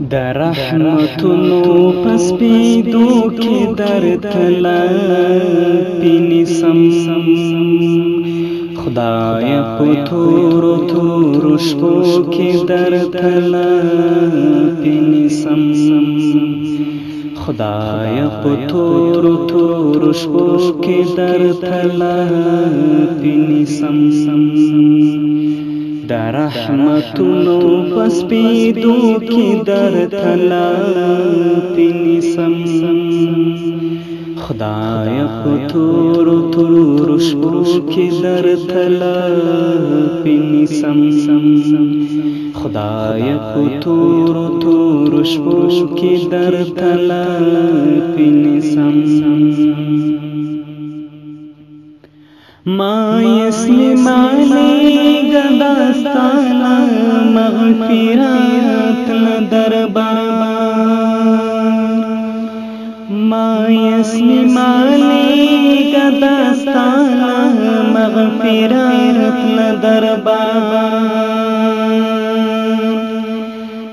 د رحمتونو پس پیدو کې درتل پینې سم خدای په تور تور شپو کې درتل پینې سم خدای په تور تور شپو کې درتل پینې سم درحمتونو پسپیدو کی در تلا تینی سم خدای خطور ترور شبو کی در تلا پینی سم خدای خطور ترور شبو کی در تلا پینی سم ما اسم مالی گداستانا مغفرات لدربار ما اسم مالی گداستانا مغفرات لدربار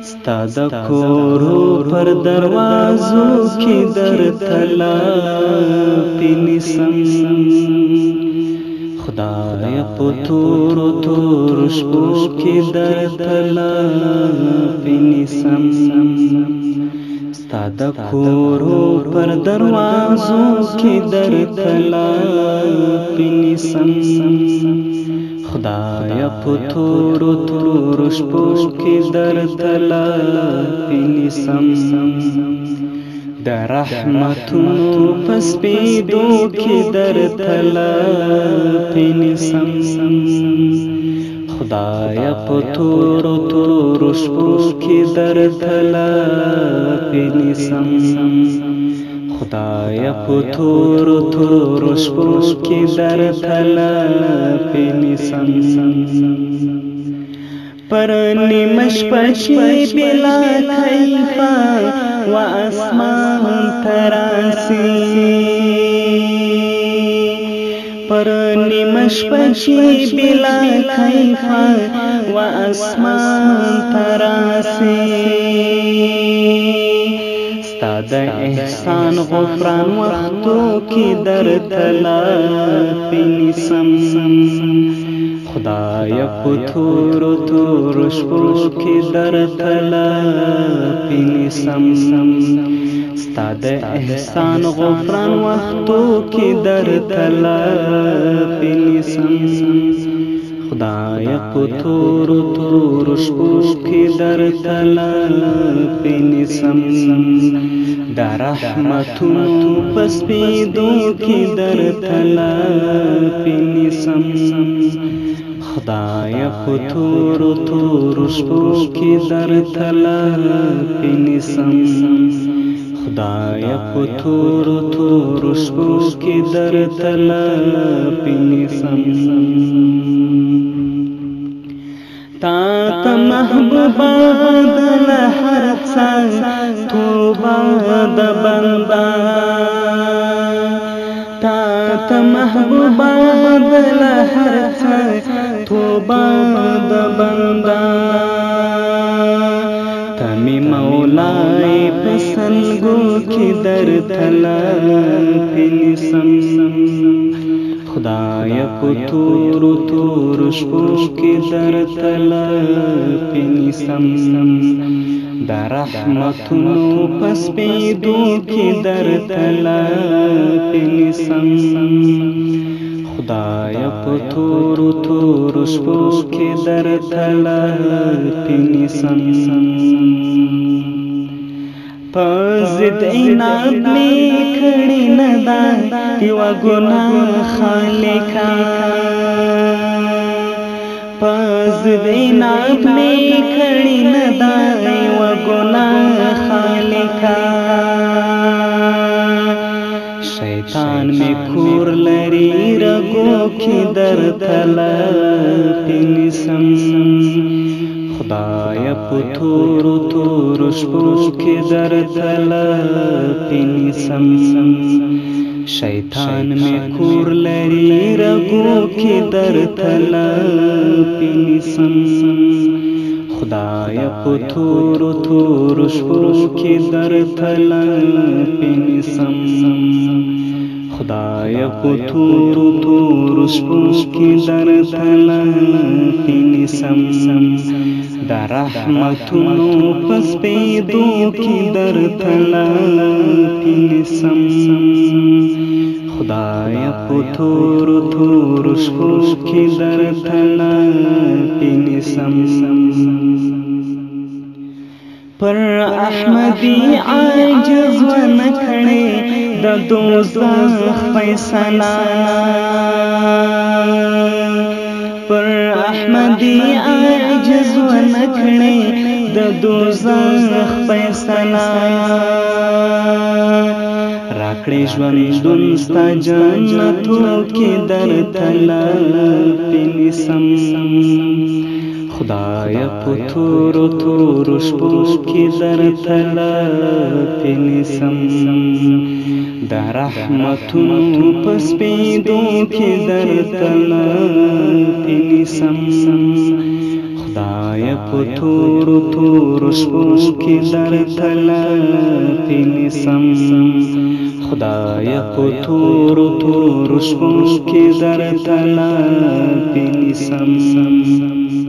ستاد کورو پر دروازو کی در تلا پینسن خدای پتور تور شپو کې در تلا پینسم ستاد کورو پر دروازو کې در تلا پینسم خدای پتور تور شپو کې در تلا پینسم د رحمتونو پسپیدو کې در تلپین سم خدایا په تور تور شپو کې در تلپین سم خدایا په تور تور شپو کې در تلپین سم پر نیمش پچی بلا کیفا و اسمان تراسی پر نیمش پچی بلا کیفا و اسمان تراسی ستاد احسان غفران وختو کی در تلا پنسم خدایا پتور تور شپو کې درتلا پینې سم ستاد احسان غفران وختو کې درتلا پینې سم خدایا پتور تور شپو کې درتلا پینې سم در رحمتونو پس پیدو کی در تلا پینی سم سم خدایا خطور تور شپوکی در تلل پینسم خدایا خطور تور شپوکی در تلل پینسم تا تا محبوبا دل هر څا توبه د بندا تا تا محبوبا دل هر بند بندا تمی مولای پسنگو کی در تلان پینسم خدای پتور تور شپو کی در تلان پینسم در رحمتونو پس پیدو کی در تلان پینسم خدایا په تور تور شپو کې درته پینسم پزد عناد می کړي نه دا یو ګناه خالقا پزد عناد می کړي نه دا یو ګناه خالقا شیطان می کور لې کی در تلقی سم خدای په تور تور شپو کې درتل پینسم شیطان مې کور لري رګو کې درتل پینسم خدای په تور تور شپو کې درتل پینسم خدای په تورو تورو شپو کې درته لنفین سم سم د رحمتونو په سپېدو کې درته لنفین سم سم خدای په تورو تورو شپو کې درته لنفین سم سم پر احمدی عاجز و نکړې د دوزخ فیصله پر احمدی عاجز و نکړې د دوزخ فیصله راکړې ژوندون ستا جنتو کې درتل پینسم خدایا په تور تور شپوش کې درتلا پنسم د رحمتونو په سپېدو کې درتلا پنسم خدایا په تور تور شپوش کې درتلا پنسم خدایا په تور تور شپوش کې درتلا پنسم